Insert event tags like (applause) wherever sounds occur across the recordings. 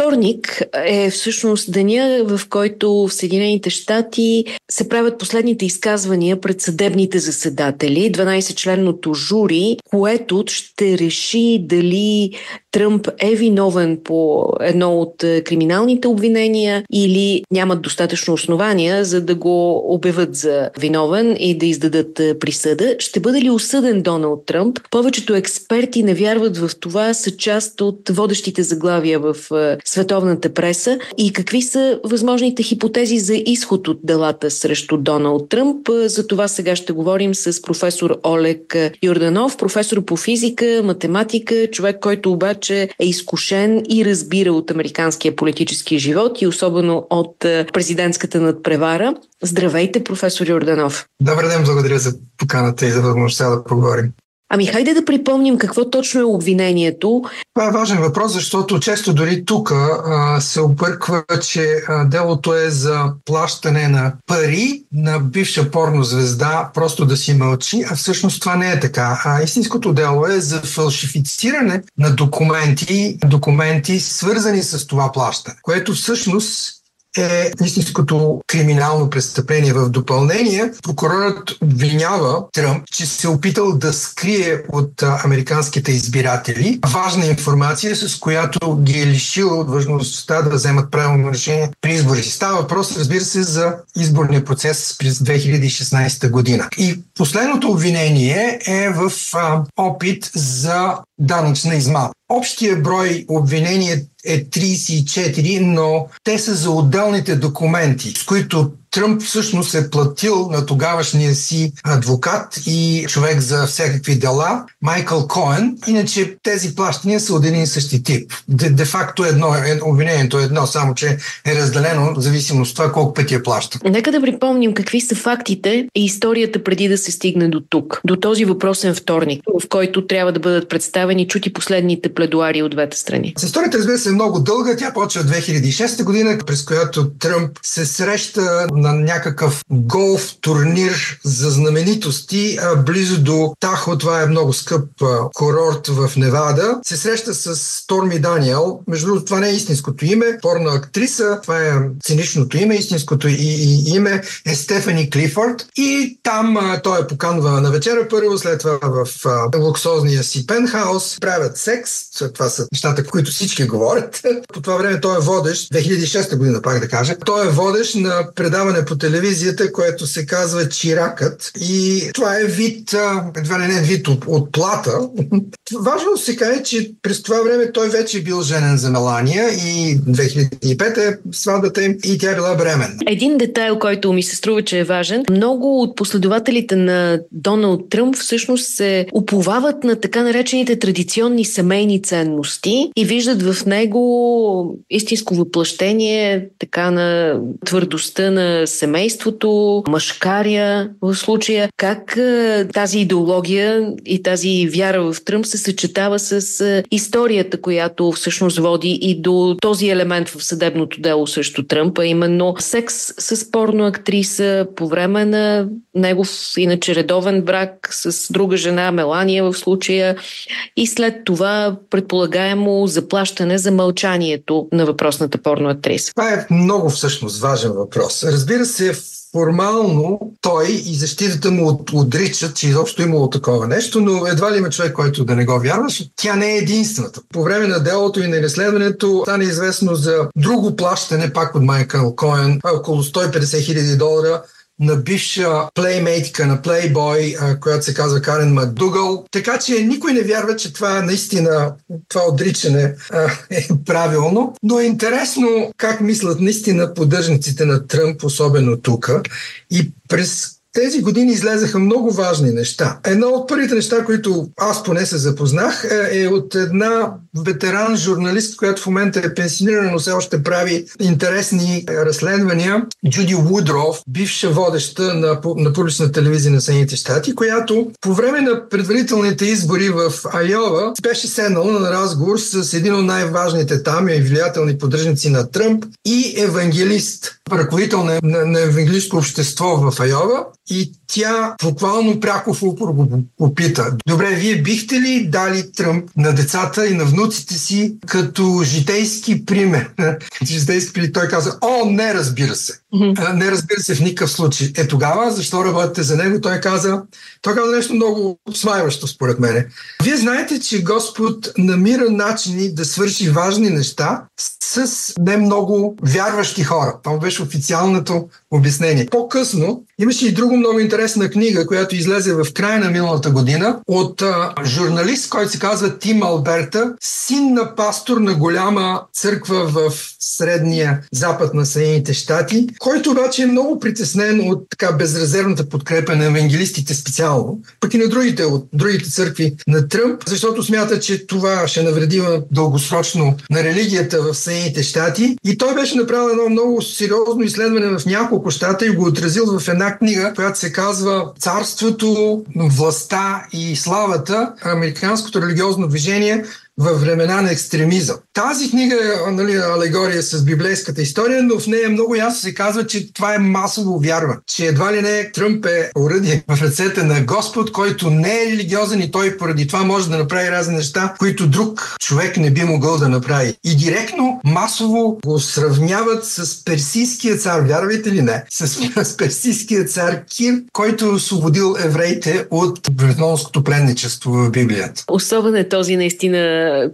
Вторник е всъщност деня, в който в Съединените щати се правят последните изказвания пред съдебните заседатели, 12-членното жури, което ще реши дали Тръмп е виновен по едно от е, криминалните обвинения или нямат достатъчно основания, за да го обяват за виновен и да издадат е, присъда. Ще бъде ли осъден Доналд Тръмп? Повечето експерти не вярват в това, са част от водещите заглавия в е, световната преса и какви са възможните хипотези за изход от делата срещу Доналд Тръмп. За това сега ще говорим с професор Олег Йорданов, професор по физика, математика, човек, който обаче че е изкушен и разбира от американския политически живот и особено от президентската надпревара. Здравейте, професор Йорданов. Добър ден, благодаря за поканата и за възможността да поговорим. Ами хайде да припомним какво точно е обвинението. Това е важен въпрос, защото често дори тук се обърква, че а, делото е за плащане на пари на бивша порнозвезда, просто да си мълчи, а всъщност това не е така. А истинското дело е за фалшифициране на документи, документи свързани с това плащане, което всъщност е истинското криминално престъпление. В допълнение, прокурорът обвинява Тръмп, че се е опитал да скрие от американските избиратели важна информация, с която ги е лишил от важността да вземат правилно решение при избори. Става въпрос, разбира се, за изборния процес през 2016 година. И последното обвинение е в опит за данъчна измама. Общия брой обвинения е 34, но те са за отделните документи, с които Тръмп всъщност е платил на тогавашния си адвокат и човек за всякакви дела, Майкъл Коен. Иначе тези плащания са от един и същи тип. Де, де факто едно, е, обвинението е едно, само че е разделено в зависимост от това колко пъти е плаща. Нека да припомним какви са фактите и историята преди да се стигне до тук, до този въпросен вторник, в който трябва да бъдат представени чути последните пледуари от двете страни. С историята, разбира се, е много дълга. Тя почва 2006 година, през която Тръмп се среща на някакъв голф турнир за знаменитости а, близо до Тахо. Това е много скъп а, курорт в Невада. Се среща с Торми Даниел. Между другото, това не е истинското име. Порна актриса. Това е циничното име. Истинското и, и, име е Стефани Клифорд. И там а, той е поканва на вечера първо, след това в а, луксозния си пентхаус. Правят секс. Това са нещата, които всички говорят. (laughs) По това време той е водещ, 2006 година пак да кажа, той е водещ на предаване предаване по телевизията, което се казва Чиракът. И това е вид, едва не не вид от, от плата. (laughs) Важно се каже, че през това време той вече е бил женен за Мелания и 2005 е сватбата им и тя е била бременна. Един детайл, който ми се струва, че е важен. Много от последователите на Доналд Тръмп всъщност се уповават на така наречените традиционни семейни ценности и виждат в него истинско въплъщение така на твърдостта на семейството, мъжкаря в случая. Как тази идеология и тази вяра в Тръмп се съчетава с историята, която всъщност води и до този елемент в съдебното дело срещу Тръмп, а именно секс с порно актриса по време на негов иначе редовен брак с друга жена, Мелания в случая, и след това предполагаемо заплащане за мълчанието на въпросната порно актриса. Това е много всъщност важен въпрос. Разбира се, формално той и защитата му отричат, че изобщо имало такова нещо, но едва ли има човек, който да не го вярва, тя не е единствената. По време на делото и на разследването стане известно за друго плащане, пак от Майкъл Коен, около 150 хиляди долара на бивша плеймейтка на Playboy, която се казва Карен Макдугъл. Така че никой не вярва, че това наистина, това отричане е правилно. Но е интересно как мислят наистина поддържниците на Тръмп, особено тук. И през тези години излезаха много важни неща. Едно от първите неща, които аз поне се запознах, е, е от една ветеран журналист, която в момента е пенсионирана, но все още прави интересни разследвания. Джуди Вудров, бивша водеща на, на публична телевизия на Съединените щати, която по време на предварителните избори в Айова беше седнала на разговор с един от най-важните там и влиятелни поддръжници на Тръмп и евангелист, ръководител на, на, на евангелистско общество в Айова и тя буквално пряко в го попита. Добре, вие бихте ли дали Тръмп на децата и на внуците внуците си като житейски пример. (laughs) житейски пример. Той каза, о, не разбира се. Mm-hmm. Не разбира се в никакъв случай. Е тогава, защо работите за него? Той каза, той каза нещо много смайващо според мене. Вие знаете, че Господ намира начини да свърши важни неща с не много вярващи хора. Това беше официалното обяснение. По-късно имаше и друго много интересна книга, която излезе в края на миналата година от а, журналист, който се казва Тим Алберта, син на пастор на голяма църква в средния запад на Съединените щати, който обаче е много притеснен от така безрезервната подкрепа на евангелистите специално, пък и на другите от другите църкви на Тръмп, защото смята, че това ще навреди дългосрочно на религията в Съединените щати. И той беше направил едно много сериозно изследване в няколко щата и го отразил в една книга, която се казва Царството, властта и славата, американското религиозно движение във времена на екстремизъм. Тази книга е нали, алегория с библейската история, но в нея много ясно се казва, че това е масово вярва, че едва ли не Тръмп е оръдие в ръцете на Господ, който не е религиозен и той поради това може да направи разни неща, които друг човек не би могъл да направи. И директно масово го сравняват с персийския цар, вярвайте ли не, с, (laughs) с персийския цар Кир, който е освободил евреите от вавилонското пленничество в Библията. Особен е този наистина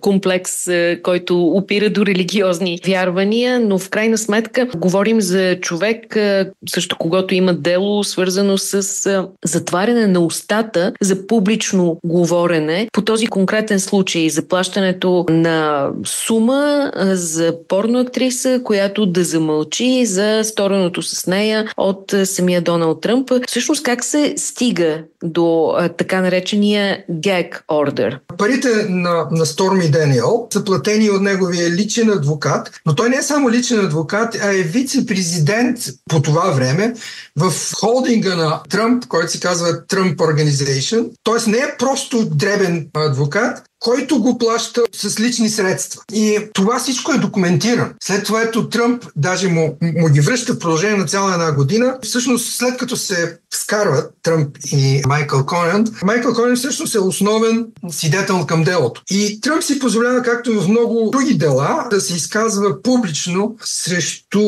комплекс, е, който опира до религиозни вярвания, но в крайна сметка говорим за човек, е, също когато има дело, свързано с е, затваряне на устата за публично говорене. По този конкретен случай заплащането на сума за порноактриса, която да замълчи за стореното с нея от самия Доналд Тръмп. Всъщност как се стига до така наречения gag order? Парите на, на Сторми Дениел са платени от неговия личен адвокат, но той не е само личен адвокат, а е вице-президент по това време в холдинга на Тръмп, който се казва Trump Organization. Тоест не е просто дребен адвокат, който го плаща с лични средства. И това всичко е документирано. След това ето Тръмп даже му, му ги връща в продължение на цяла една година. Всъщност след като се скарват Тръмп и Майкъл Конен, Майкъл Конен всъщност е основен свидетел към делото. И Тръмп си позволява, както в много други дела, да се изказва публично срещу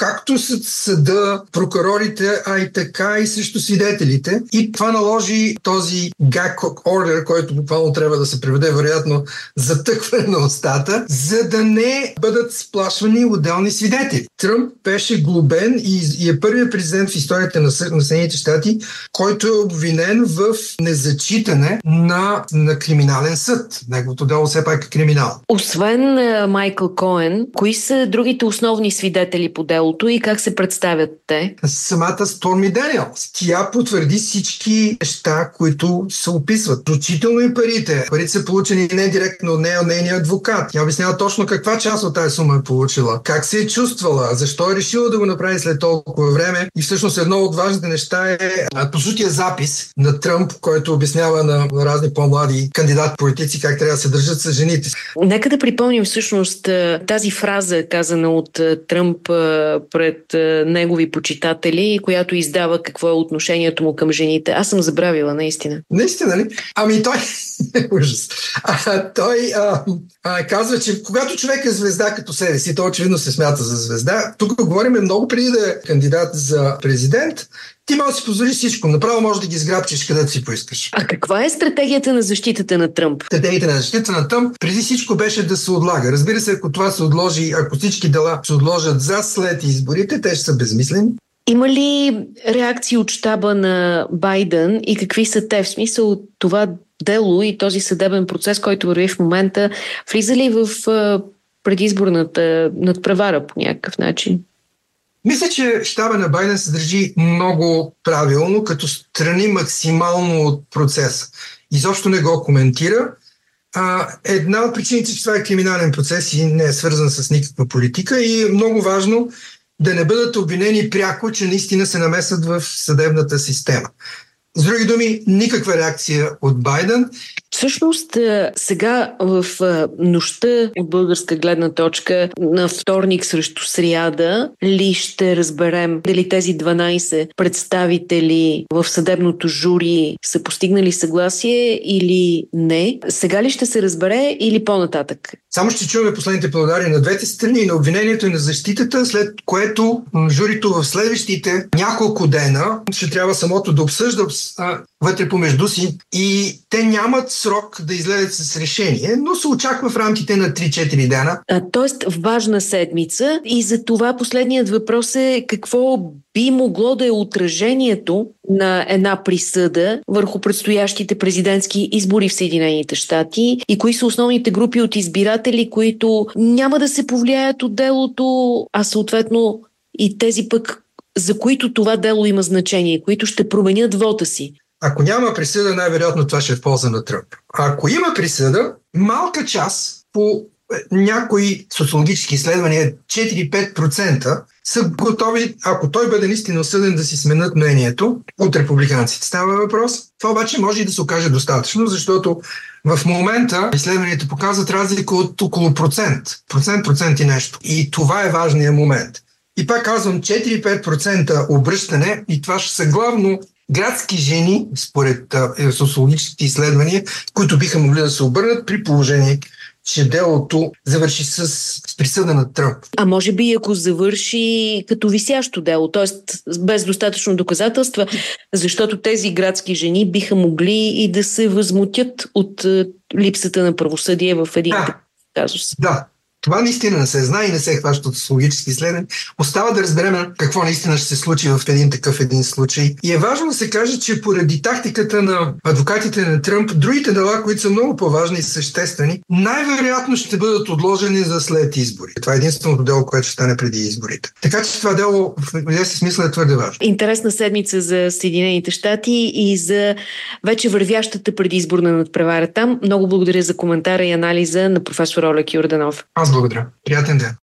както с съда, прокурорите, а и така и срещу свидетелите. И това наложи този gag order, който буквално трябва да се преведе вероятно затъкване на устата, за да не бъдат сплашвани отделни свидетели. Тръмп беше глобен и, и е първият президент в историята на, на Съединените щати, който е обвинен в незачитане на, на криминален съд. Неговото дело все пак е криминал. Освен Майкъл Коен, кои са другите основни свидетели по дело? Делото и как се представят те? Самата Сторми Даниелс. Тя потвърди всички неща, които се описват. Включително и парите. Парите са получени не директно от нея, от нейния адвокат. Тя обяснява точно каква част от тази сума е получила. Как се е чувствала, защо е решила да го направи след толкова време. И всъщност едно от важните неща е сутия запис на Тръмп, който обяснява на разни по-млади кандидат политици как трябва да се държат с жените. Нека да припомним всъщност тази фраза, казана от Тръмп пред е, негови почитатели, която издава какво е отношението му към жените. Аз съм забравила, наистина. Наистина ли? Ами той... (laughs) Ужас. А, той а, а, казва, че когато човек е звезда като себе си, то очевидно се смята за звезда. Тук говорим много преди да е кандидат за президент ти може да си позволиш всичко. Направо може да ги сграбчиш където си поискаш. А каква е стратегията на защитата на Тръмп? Стратегията на защитата на Тръмп преди всичко беше да се отлага. Разбира се, ако това се отложи, ако всички дела се отложат за след изборите, те ще са безмислени. Има ли реакции от щаба на Байден и какви са те? В смисъл това дело и този съдебен процес, който върви в момента, влиза ли в предизборната надпревара по някакъв начин? Мисля, че щаба на Байден се държи много правилно, като страни максимално от процеса. Изобщо не го коментира. А, една от причините, че това е криминален процес и не е свързан с никаква политика и е много важно да не бъдат обвинени пряко, че наистина се намесват в съдебната система. С други думи, никаква реакция от Байден Всъщност, сега в нощта от българска гледна точка на вторник срещу сряда ли ще разберем дали тези 12 представители в съдебното жури са постигнали съгласие или не? Сега ли ще се разбере или по-нататък? Само ще чуваме последните пладари на двете страни, на обвинението и на защитата, след което журито в следващите няколко дена ще трябва самото да обсъжда вътре помежду си и те нямат срок да излезат с решение, но се очаква в рамките на 3-4 дена. А, тоест важна седмица и за това последният въпрос е какво би могло да е отражението на една присъда върху предстоящите президентски избори в Съединените щати и кои са основните групи от избиратели, които няма да се повлияят от делото, а съответно и тези пък, за които това дело има значение, които ще променят вота си. Ако няма присъда, най-вероятно това ще е в полза на Тръмп. Ако има присъда, малка част по някои социологически изследвания, 4-5% са готови, ако той бъде наистина осъден да си сменят мнението от републиканците. Става въпрос. Това обаче може и да се окаже достатъчно, защото в момента изследванията показват разлика от около процент. Процент, процент и нещо. И това е важният момент. И пак казвам, 4-5% обръщане и това ще са главно градски жени, според е, социологическите изследвания, които биха могли да се обърнат при положение, че делото завърши с, с присъда на Тръмп. А може би ако завърши като висящо дело, т.е. без достатъчно доказателства, защото тези градски жени биха могли и да се възмутят от липсата на правосъдие в един да. казус. Да, това наистина не се знае и не се хваща от социологически изследвания. Остава да разберем какво наистина ще се случи в един такъв един случай. И е важно да се каже, че поради тактиката на адвокатите на Тръмп, другите дела, които са много по-важни и съществени, най-вероятно ще бъдат отложени за след избори. Това е единственото дело, което ще стане преди изборите. Така че това дело в известен смисъл е твърде важно. Интересна седмица за Съединените щати и за вече вървящата предизборна надпревара там. Много благодаря за коментара и анализа на професор Олег Юрданов. Аз благодаря. Приятен ден.